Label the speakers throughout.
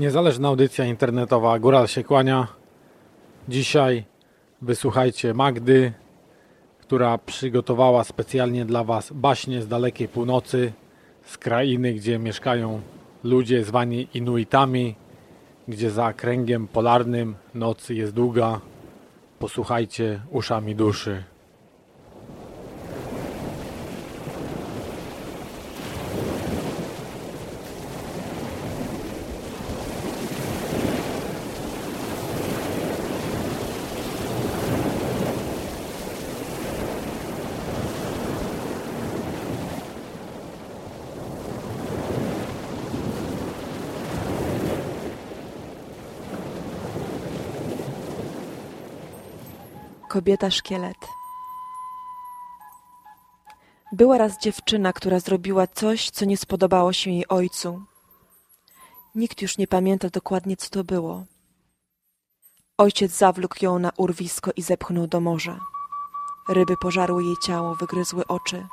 Speaker 1: Niezależna audycja internetowa Góral się kłania. Dzisiaj wysłuchajcie Magdy, która przygotowała specjalnie dla Was baśnie z dalekiej północy, z krainy, gdzie mieszkają ludzie zwani Inuitami, gdzie za kręgiem polarnym noc jest długa. Posłuchajcie uszami duszy.
Speaker 2: Kobieta szkielet. Była raz dziewczyna, która zrobiła coś, co nie spodobało się jej ojcu. Nikt już nie pamięta dokładnie, co to było. Ojciec zawlókł ją na urwisko i zepchnął do morza. Ryby pożarły jej ciało, wygryzły oczy.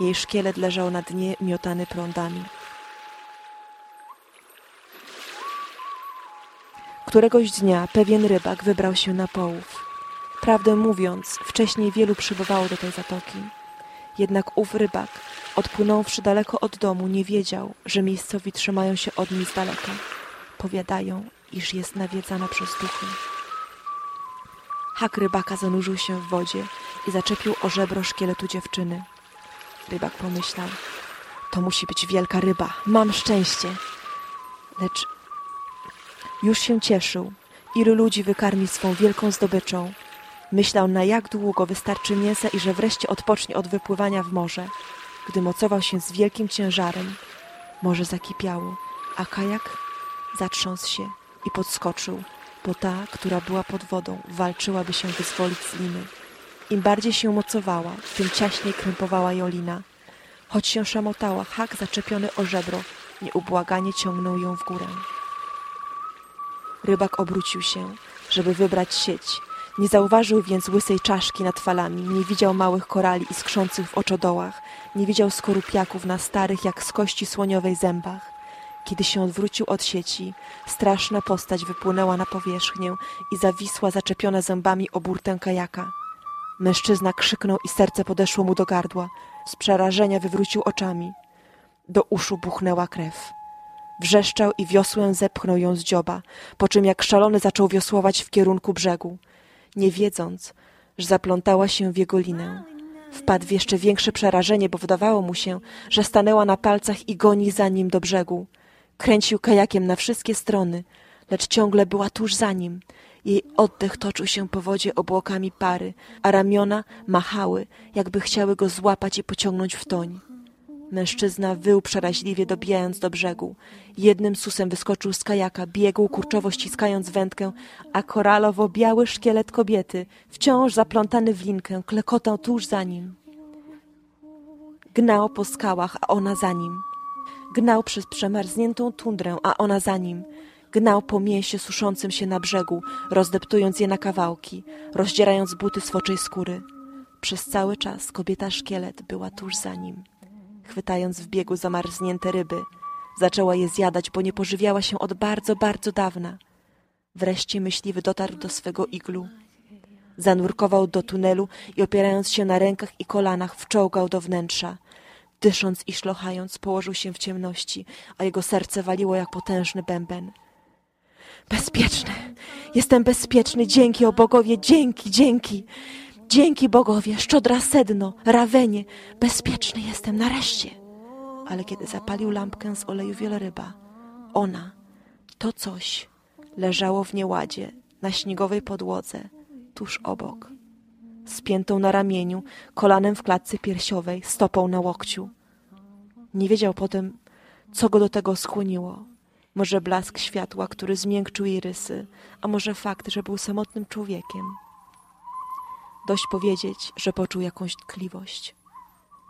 Speaker 2: Jej szkielet leżał na dnie, miotany prądami. Któregoś dnia pewien rybak wybrał się na połów. Prawdę mówiąc, wcześniej wielu przybywało do tej zatoki. Jednak ów rybak, odpłynąwszy daleko od domu, nie wiedział, że miejscowi trzymają się od niej z daleka. Powiadają, iż jest nawiedzana przez duchy. Hak rybaka zanurzył się w wodzie i zaczepił o żebro szkieletu dziewczyny. Rybak pomyślał, to musi być wielka ryba, mam szczęście. Lecz już się cieszył, ilu ludzi wykarmi swą wielką zdobyczą, Myślał, na jak długo wystarczy mięsa i że wreszcie odpocznie od wypływania w morze. Gdy mocował się z wielkim ciężarem, morze zakipiało, a kajak zatrząsł się i podskoczył, bo ta, która była pod wodą, walczyła, by się wyzwolić z liny. Im bardziej się mocowała, tym ciaśniej krępowała Jolina. Choć się szamotała, hak zaczepiony o żebro nieubłaganie ciągnął ją w górę. Rybak obrócił się, żeby wybrać sieć, nie zauważył więc łysej czaszki nad falami, nie widział małych korali iskrzących w oczodołach, nie widział skorupiaków na starych jak z kości słoniowej zębach. Kiedy się odwrócił od sieci, straszna postać wypłynęła na powierzchnię i zawisła zaczepiona zębami o burtę kajaka. Mężczyzna krzyknął i serce podeszło mu do gardła. Z przerażenia wywrócił oczami. Do uszu buchnęła krew. Wrzeszczał i wiosłem zepchnął ją z dzioba, po czym jak szalony zaczął wiosłować w kierunku brzegu nie wiedząc, że zaplątała się w jego linę. Wpadł w jeszcze większe przerażenie, bo wydawało mu się, że stanęła na palcach i goni za nim do brzegu. Kręcił kajakiem na wszystkie strony, lecz ciągle była tuż za nim. Jej oddech toczył się po wodzie obłokami pary, a ramiona machały, jakby chciały go złapać i pociągnąć w toń. Mężczyzna wył przeraźliwie, dobijając do brzegu. Jednym susem wyskoczył z kajaka, biegł kurczowo ściskając wędkę, a koralowo-biały szkielet kobiety, wciąż zaplątany w linkę, klekotał tuż za nim. Gnał po skałach, a ona za nim. Gnał przez przemarzniętą tundrę, a ona za nim. Gnał po mięsie suszącym się na brzegu, rozdeptując je na kawałki, rozdzierając buty swoczej skóry. Przez cały czas kobieta szkielet była tuż za nim chwytając w biegu zamarznięte ryby. Zaczęła je zjadać, bo nie pożywiała się od bardzo, bardzo dawna. Wreszcie myśliwy dotarł do swego iglu. Zanurkował do tunelu i opierając się na rękach i kolanach wczołgał do wnętrza. Dysząc i szlochając, położył się w ciemności, a jego serce waliło jak potężny bęben. Bezpieczny! Jestem bezpieczny! Dzięki, o bogowie! Dzięki, dzięki! Dzięki bogowie, szczodra sedno, rawenie, bezpieczny jestem nareszcie. Ale kiedy zapalił lampkę z oleju wieloryba, ona, to coś, leżało w nieładzie na śniegowej podłodze, tuż obok. Spiętą na ramieniu, kolanem w klatce piersiowej, stopą na łokciu. Nie wiedział potem, co go do tego skłoniło. Może blask światła, który zmiękczył jej rysy, a może fakt, że był samotnym człowiekiem. Dość powiedzieć, że poczuł jakąś tkliwość.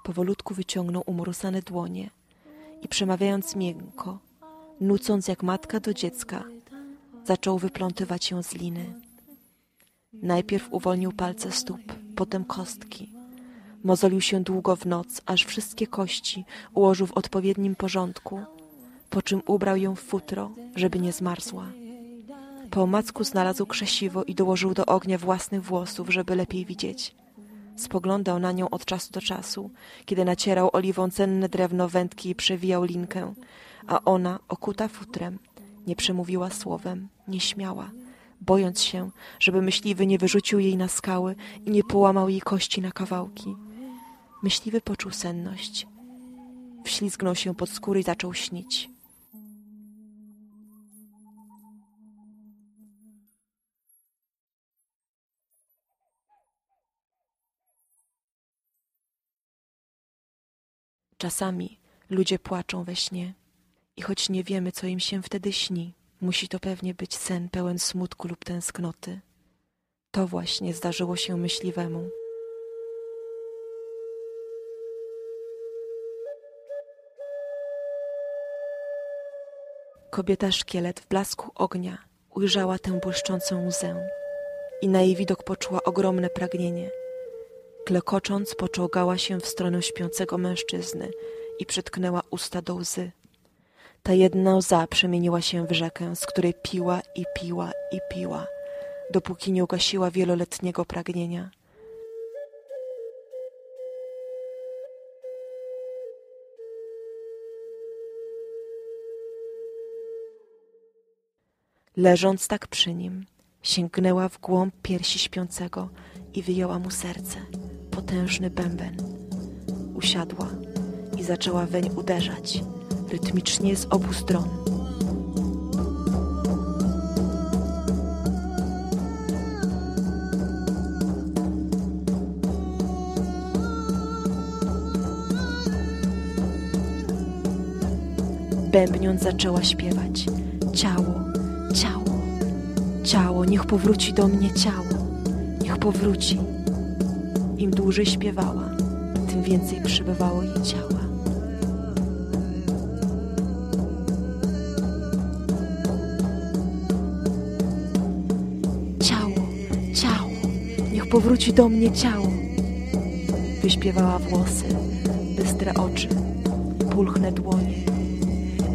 Speaker 2: Powolutku wyciągnął umorusane dłonie i przemawiając miękko, nucąc jak matka do dziecka, zaczął wyplątywać ją z liny. Najpierw uwolnił palce stóp, potem kostki. Mozolił się długo w noc, aż wszystkie kości ułożył w odpowiednim porządku, po czym ubrał ją w futro, żeby nie zmarzła. Po omacku znalazł krzesiwo i dołożył do ognia własnych włosów, żeby lepiej widzieć. Spoglądał na nią od czasu do czasu, kiedy nacierał oliwą cenne drewno wędki i przewijał linkę, a ona, okuta futrem, nie przemówiła słowem, nie śmiała, bojąc się, żeby myśliwy nie wyrzucił jej na skały i nie połamał jej kości na kawałki. Myśliwy poczuł senność. Wślizgnął się pod skórę i zaczął śnić. Czasami ludzie płaczą we śnie i choć nie wiemy, co im się wtedy śni, musi to pewnie być sen pełen smutku lub tęsknoty. To właśnie zdarzyło się myśliwemu. Kobieta szkielet w blasku ognia ujrzała tę błyszczącą łzę i na jej widok poczuła ogromne pragnienie. Klekocząc poczołgała się w stronę śpiącego mężczyzny i przytknęła usta do łzy. Ta jedna łza przemieniła się w rzekę, z której piła i piła i piła, dopóki nie ugasiła wieloletniego pragnienia. Leżąc tak przy nim, sięgnęła w głąb piersi śpiącego i wyjęła mu serce, potężny bęben. Usiadła i zaczęła weń uderzać, rytmicznie z obu stron. Bębniąc zaczęła śpiewać Ciało, ciało, ciało, niech powróci do mnie ciało, niech powróci. Dłużej śpiewała, tym więcej przybywało jej ciała. Ciało, ciało, niech powróci do mnie ciało. Wyśpiewała włosy, bystre oczy, pulchne dłonie.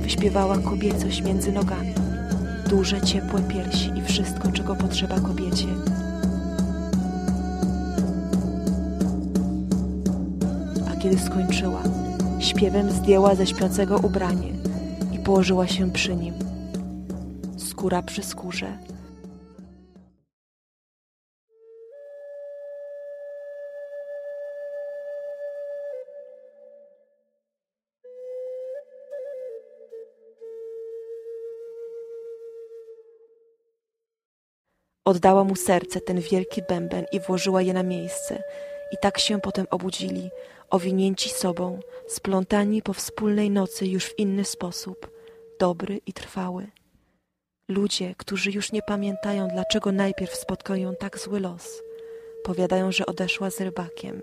Speaker 2: Wyśpiewała kobiecość między nogami, duże, ciepłe piersi i wszystko, czego potrzeba kobiecie. Kiedy skończyła, śpiewem zdjęła ze śpiącego ubranie i położyła się przy nim. Skóra przy skórze, Oddała mu serce, ten wielki bęben i włożyła je na miejsce. I tak się potem obudzili, owinięci sobą, splątani po wspólnej nocy już w inny sposób, dobry i trwały. Ludzie, którzy już nie pamiętają, dlaczego najpierw spotkał ją tak zły los, powiadają, że odeszła z rybakiem.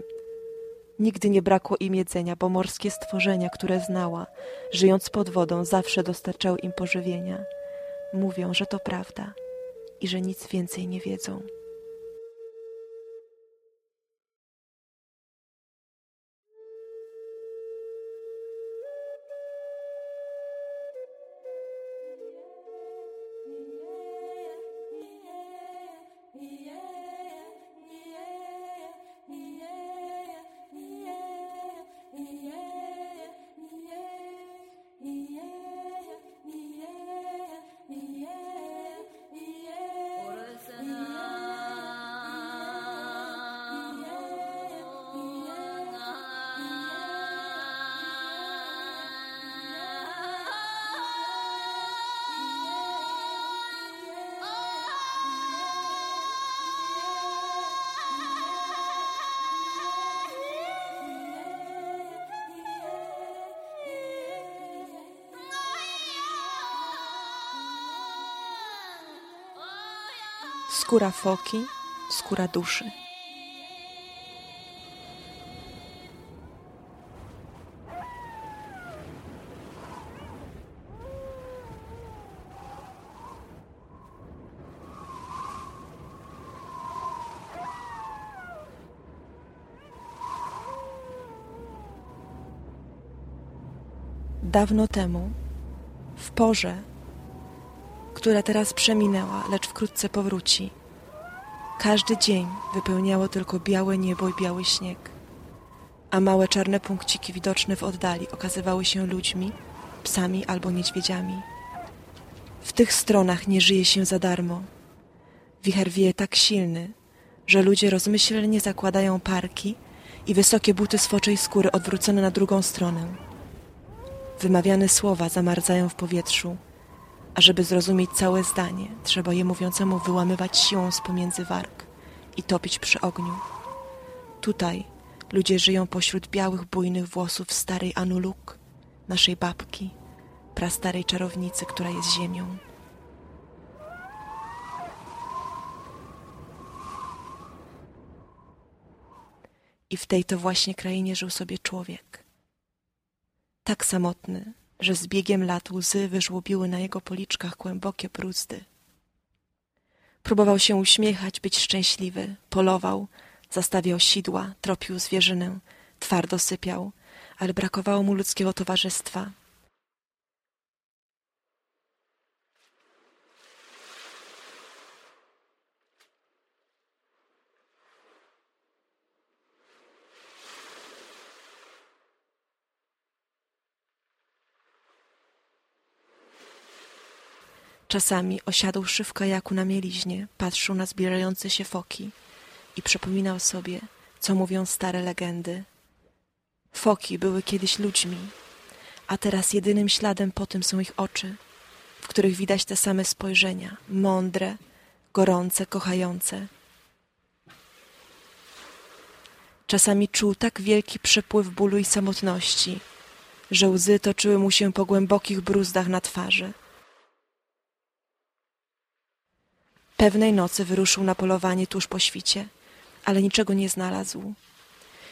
Speaker 2: Nigdy nie brakło im jedzenia, bo morskie stworzenia, które znała, żyjąc pod wodą, zawsze dostarczały im pożywienia. Mówią, że to prawda i że nic więcej nie wiedzą. Skóra foki, skóra duszy. Dawno temu, w porze, która teraz przeminęła, lecz wkrótce powróci, każdy dzień wypełniało tylko białe niebo i biały śnieg, a małe czarne punkciki widoczne w oddali okazywały się ludźmi, psami albo niedźwiedziami. W tych stronach nie żyje się za darmo. Wicher wieje tak silny, że ludzie rozmyślnie zakładają parki i wysokie buty z foczej skóry odwrócone na drugą stronę. Wymawiane słowa zamarzają w powietrzu, a żeby zrozumieć całe zdanie, trzeba je mówiącemu wyłamywać siłą z pomiędzy warg i topić przy ogniu. Tutaj ludzie żyją pośród białych, bujnych włosów starej Anuluk, naszej babki, prastarej czarownicy, która jest ziemią. I w tej to właśnie krainie żył sobie człowiek. Tak samotny, że z biegiem lat łzy wyżłobiły na jego policzkach głębokie bruzdy. Próbował się uśmiechać, być szczęśliwy, polował, zastawiał sidła, tropił zwierzynę, twardo sypiał, ale brakowało mu ludzkiego towarzystwa. Czasami osiadłszy w kajaku na mieliźnie, patrzył na zbierające się foki i przypominał sobie, co mówią stare legendy. Foki były kiedyś ludźmi, a teraz jedynym śladem po tym są ich oczy, w których widać te same spojrzenia, mądre, gorące, kochające. Czasami czuł tak wielki przepływ bólu i samotności, że łzy toczyły mu się po głębokich bruzdach na twarzy. Pewnej nocy wyruszył na polowanie tuż po świcie, ale niczego nie znalazł.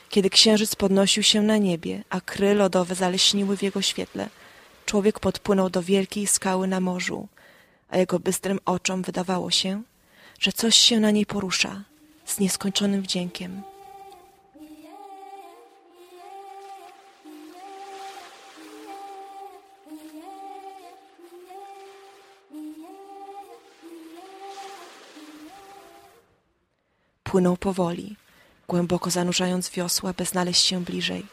Speaker 2: Kiedy księżyc podnosił się na niebie, a kry lodowe zaleśniły w jego świetle, człowiek podpłynął do wielkiej skały na morzu, a jego bystrym oczom wydawało się, że coś się na niej porusza z nieskończonym wdziękiem. Płynął powoli, głęboko zanurzając wiosła, by znaleźć się bliżej.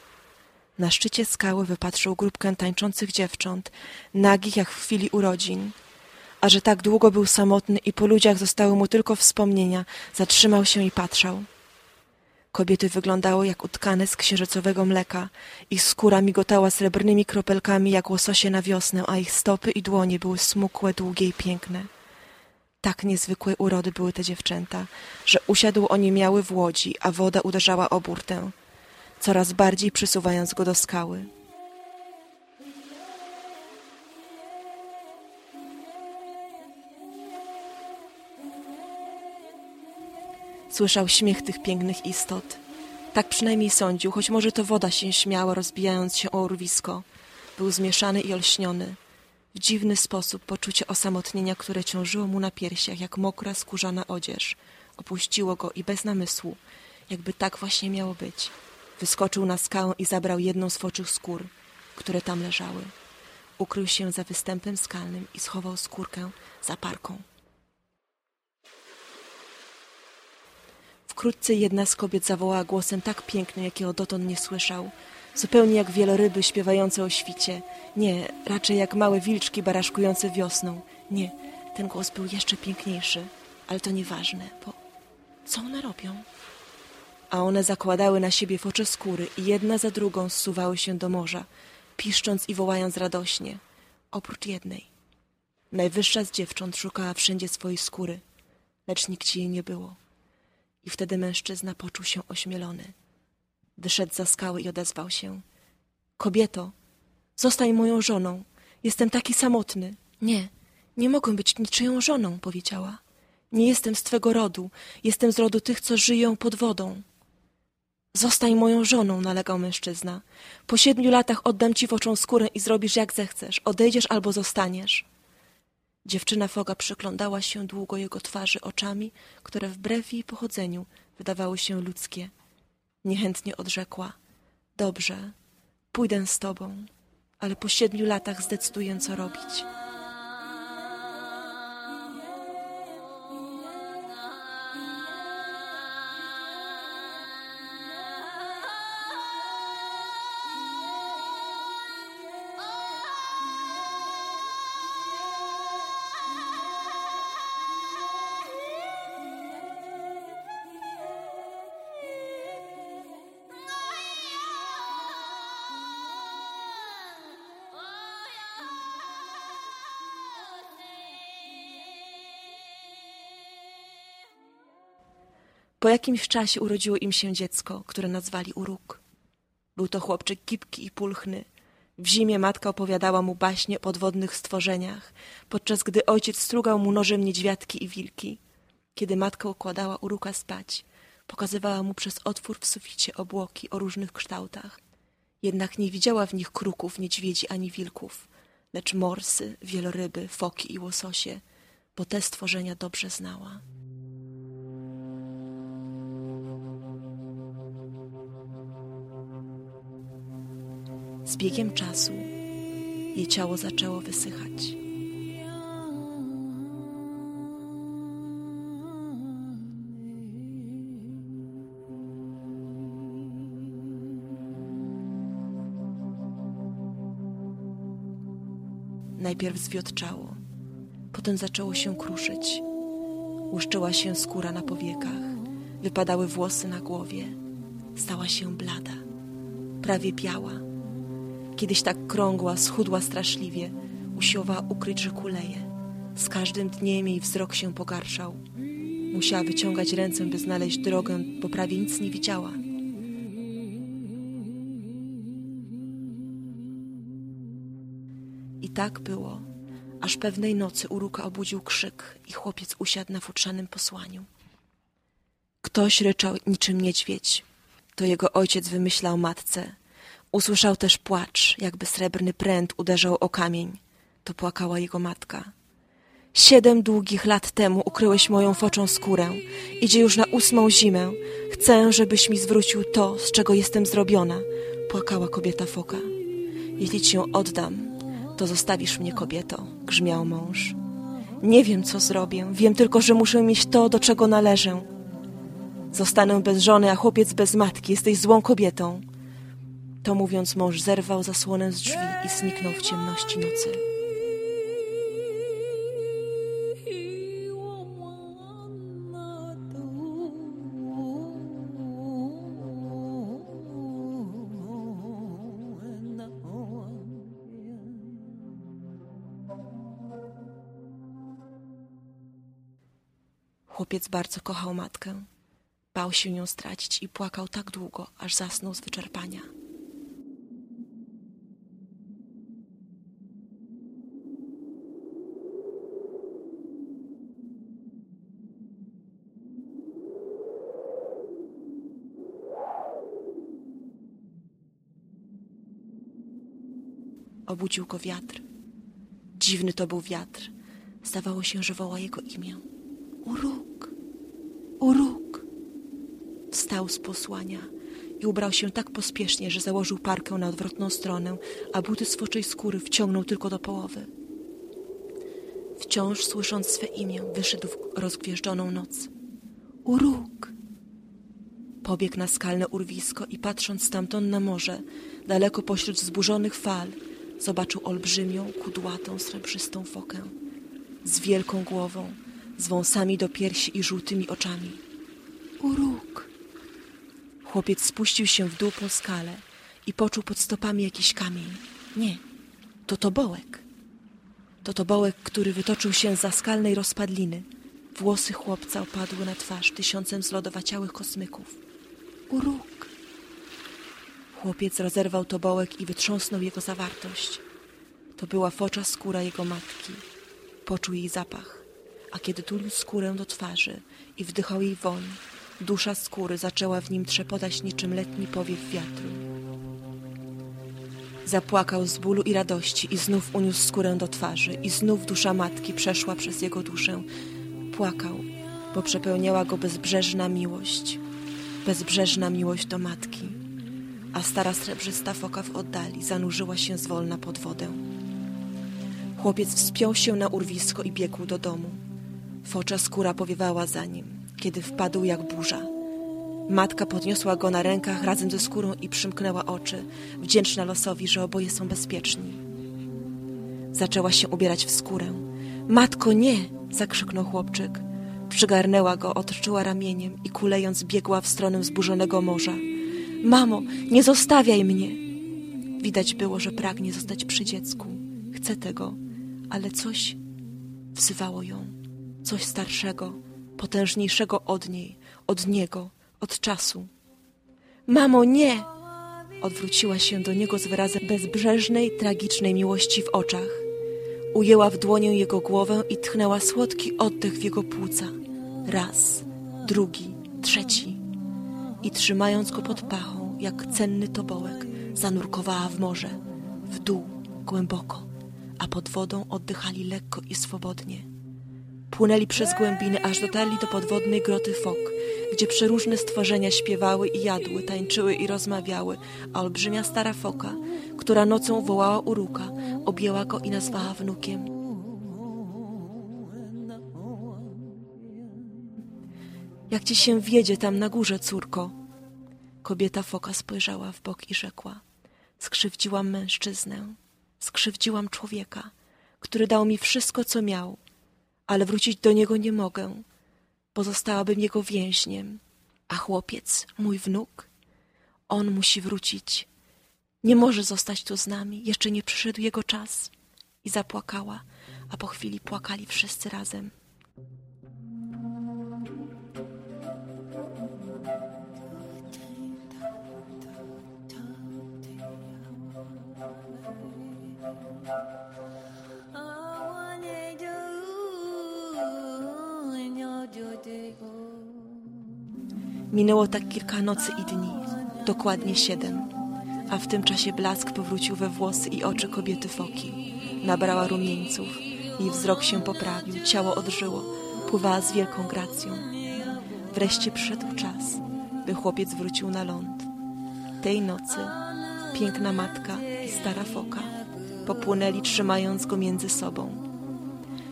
Speaker 2: Na szczycie skały wypatrzył grupkę tańczących dziewcząt, nagich jak w chwili urodzin. A że tak długo był samotny i po ludziach zostały mu tylko wspomnienia, zatrzymał się i patrzał. Kobiety wyglądały jak utkane z księżycowego mleka. Ich skóra migotała srebrnymi kropelkami jak łososie na wiosnę, a ich stopy i dłonie były smukłe, długie i piękne. Tak niezwykłej urody były te dziewczęta, że usiadł oniemiały w łodzi, a woda uderzała o burtę, coraz bardziej przysuwając go do skały. Słyszał śmiech tych pięknych istot. Tak przynajmniej sądził, choć może to woda się śmiała, rozbijając się o urwisko. Był zmieszany i olśniony. W dziwny sposób poczucie osamotnienia, które ciążyło mu na piersiach, jak mokra, skórzana odzież, opuściło go i bez namysłu, jakby tak właśnie miało być. Wyskoczył na skałę i zabrał jedną z foczych skór, które tam leżały. Ukrył się za występem skalnym i schował skórkę za parką. Wkrótce jedna z kobiet zawołała głosem tak pięknym, jakiego dotąd nie słyszał – zupełnie jak wieloryby śpiewające o świcie. Nie, raczej jak małe wilczki baraszkujące wiosną. Nie, ten głos był jeszcze piękniejszy, ale to nieważne, bo co one robią? A one zakładały na siebie focze skóry i jedna za drugą zsuwały się do morza, piszcząc i wołając radośnie, oprócz jednej. Najwyższa z dziewcząt szukała wszędzie swojej skóry, lecz nikt jej nie było. I wtedy mężczyzna poczuł się ośmielony. Wyszedł za skały i odezwał się. Kobieto, zostań moją żoną. Jestem taki samotny. Nie, nie mogę być niczyją żoną, powiedziała. Nie jestem z twego rodu, jestem z rodu tych, co żyją pod wodą. Zostań moją żoną, nalegał mężczyzna. Po siedmiu latach oddam ci woczą skórę i zrobisz jak zechcesz. Odejdziesz albo zostaniesz. Dziewczyna Foga przyglądała się długo jego twarzy oczami, które wbrew jej pochodzeniu wydawały się ludzkie. Niechętnie odrzekła: Dobrze, pójdę z tobą, ale po siedmiu latach zdecyduję, co robić. Po jakimś czasie urodziło im się dziecko, które nazwali Uruk. Był to chłopczyk kipki i pulchny. W zimie matka opowiadała mu baśnie o podwodnych stworzeniach, podczas gdy ojciec strugał mu nożem niedźwiadki i wilki. Kiedy matka układała Uruka spać, pokazywała mu przez otwór w suficie obłoki o różnych kształtach. Jednak nie widziała w nich kruków, niedźwiedzi ani wilków, lecz morsy, wieloryby, foki i łososie, bo te stworzenia dobrze znała. Biegiem czasu jej ciało zaczęło wysychać. Najpierw zwiotczało, potem zaczęło się kruszyć. Łuszczyła się skóra na powiekach, wypadały włosy na głowie. Stała się blada, prawie biała Kiedyś tak krągła, schudła straszliwie, usiłowała ukryć, że kuleje. Z każdym dniem jej wzrok się pogarszał. Musiała wyciągać ręce, by znaleźć drogę, bo prawie nic nie widziała. I tak było, aż pewnej nocy Uruka obudził krzyk i chłopiec usiadł na futrzanym posłaniu. Ktoś ryczał niczym niedźwiedź. To jego ojciec wymyślał matce, Usłyszał też płacz, jakby srebrny pręt uderzał o kamień. To płakała jego matka. Siedem długich lat temu ukryłeś moją foczą skórę. Idzie już na ósmą zimę. Chcę, żebyś mi zwrócił to, z czego jestem zrobiona. Płakała kobieta foka. Jeśli ci ją oddam, to zostawisz mnie, kobieto, grzmiał mąż. Nie wiem, co zrobię. Wiem tylko, że muszę mieć to, do czego należę. Zostanę bez żony, a chłopiec bez matki. Jesteś złą kobietą. To mówiąc, mąż zerwał zasłonę z drzwi i zniknął w ciemności nocy. Chłopiec bardzo kochał matkę. Bał się ją stracić i płakał tak długo, aż zasnął z wyczerpania. Obudził go wiatr. Dziwny to był wiatr. Zdawało się, że woła jego imię. Uruk! Uruk! Wstał z posłania i ubrał się tak pospiesznie, że założył parkę na odwrotną stronę, a buty z foczej skóry wciągnął tylko do połowy. Wciąż słysząc swe imię, wyszedł w rozgwieżdżoną noc. Uruk! Pobiegł na skalne urwisko i patrząc stamtąd na morze, daleko pośród wzburzonych fal, zobaczył olbrzymią, kudłatą, srebrzystą fokę z wielką głową, z wąsami do piersi i żółtymi oczami. Uruk! Chłopiec spuścił się w dół po skale i poczuł pod stopami jakiś kamień. Nie, to tobołek. To tobołek, który wytoczył się za skalnej rozpadliny. Włosy chłopca opadły na twarz tysiącem zlodowaciałych kosmyków. Uruk! Chłopiec rozerwał tobołek i wytrząsnął jego zawartość. To była focza skóra jego matki. Poczuł jej zapach, a kiedy tulił skórę do twarzy i wdychał jej woń, dusza skóry zaczęła w nim trzepotać niczym letni powiew wiatru. Zapłakał z bólu i radości i znów uniósł skórę do twarzy i znów dusza matki przeszła przez jego duszę. Płakał, bo przepełniała go bezbrzeżna miłość, bezbrzeżna miłość do matki, a stara srebrzysta foka w oddali zanurzyła się zwolna pod wodę. Chłopiec wspiął się na urwisko i biegł do domu. Focza skóra powiewała za nim, kiedy wpadł jak burza. Matka podniosła go na rękach razem ze skórą i przymknęła oczy, wdzięczna losowi, że oboje są bezpieczni. Zaczęła się ubierać w skórę. Matko, nie! zakrzyknął chłopczyk. Przygarnęła go, otoczyła ramieniem i kulejąc biegła w stronę wzburzonego morza. Mamo, nie zostawiaj mnie! Widać było, że pragnie zostać przy dziecku. Chce tego, ale coś wzywało ją. Coś starszego, potężniejszego od niej, od niego, od czasu. Mamo, nie! Odwróciła się do niego z wyrazem bezbrzeżnej, tragicznej miłości w oczach. Ujęła w dłonię jego głowę i tchnęła słodki oddech w jego płuca. Raz, drugi, trzeci. I trzymając go pod pachą, jak cenny tobołek, zanurkowała w morze, w dół, głęboko, a pod wodą oddychali lekko i swobodnie. Płynęli przez głębiny, aż dotarli do podwodnej groty fok, gdzie przeróżne stworzenia śpiewały i jadły, tańczyły i rozmawiały, a olbrzymia stara foka, która nocą wołała uruka, objęła go i nazwała wnukiem. Jak ci się wiedzie tam na górze, córko? Kobieta foka spojrzała w bok i rzekła: Skrzywdziłam mężczyznę, skrzywdziłam człowieka, który dał mi wszystko, co miał, ale wrócić do niego nie mogę. Pozostałabym jego więźniem. A chłopiec, mój wnuk, on musi wrócić. Nie może zostać tu z nami, jeszcze nie przyszedł jego czas. I zapłakała, a po chwili płakali wszyscy razem. Minęło tak kilka nocy i dni, dokładnie siedem, a w tym czasie blask powrócił we włosy i oczy kobiety foki. Nabrała rumieńców, jej wzrok się poprawił, ciało odżyło, pływała z wielką gracją. Wreszcie przyszedł czas, by chłopiec wrócił na ląd. Tej nocy piękna matka i stara foka popłynęli trzymając go między sobą.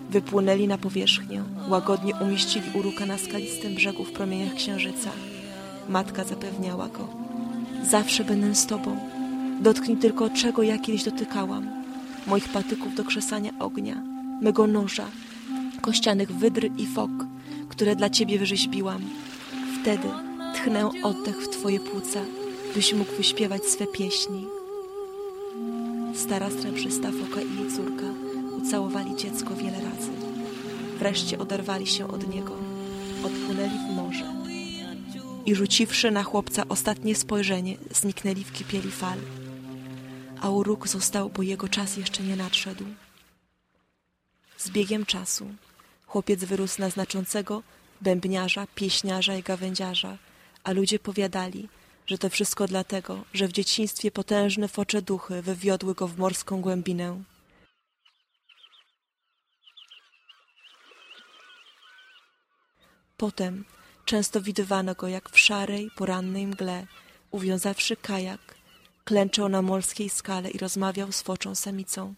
Speaker 2: Wypłynęli na powierzchnię, łagodnie umieścili uruka na skalistym brzegu w promieniach księżyca. Matka zapewniała go. Zawsze będę z tobą. Dotknij tylko czego ja kiedyś dotykałam. Moich patyków do krzesania ognia, mego noża, kościanych wydr i fok, które dla ciebie wyrzeźbiłam. Wtedy tchnę oddech w twoje płuca, byś mógł wyśpiewać swe pieśni. Stara srebrzysta foka i jej córka ucałowali dziecko wiele razy. Wreszcie oderwali się od niego, odpłynęli w morze i rzuciwszy na chłopca ostatnie spojrzenie, zniknęli w kipieli fal. A uruk został, bo jego czas jeszcze nie nadszedł. Z biegiem czasu chłopiec wyrósł na znaczącego bębniarza, pieśniarza i gawędziarza, a ludzie powiadali, że to wszystko dlatego, że w dzieciństwie potężne focze duchy wywiodły go w morską głębinę. Potem często widywano go, jak w szarej, porannej mgle, uwiązawszy kajak, klęczał na morskiej skale i rozmawiał z foczą samicą,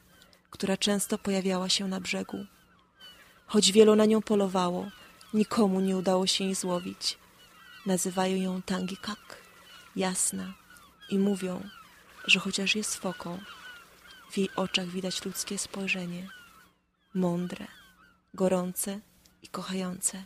Speaker 2: która często pojawiała się na brzegu. Choć wielu na nią polowało, nikomu nie udało się jej złowić. Nazywają ją Tangikak, jasna, i mówią, że chociaż jest foką, w jej oczach widać ludzkie spojrzenie, mądre, gorące i kochające.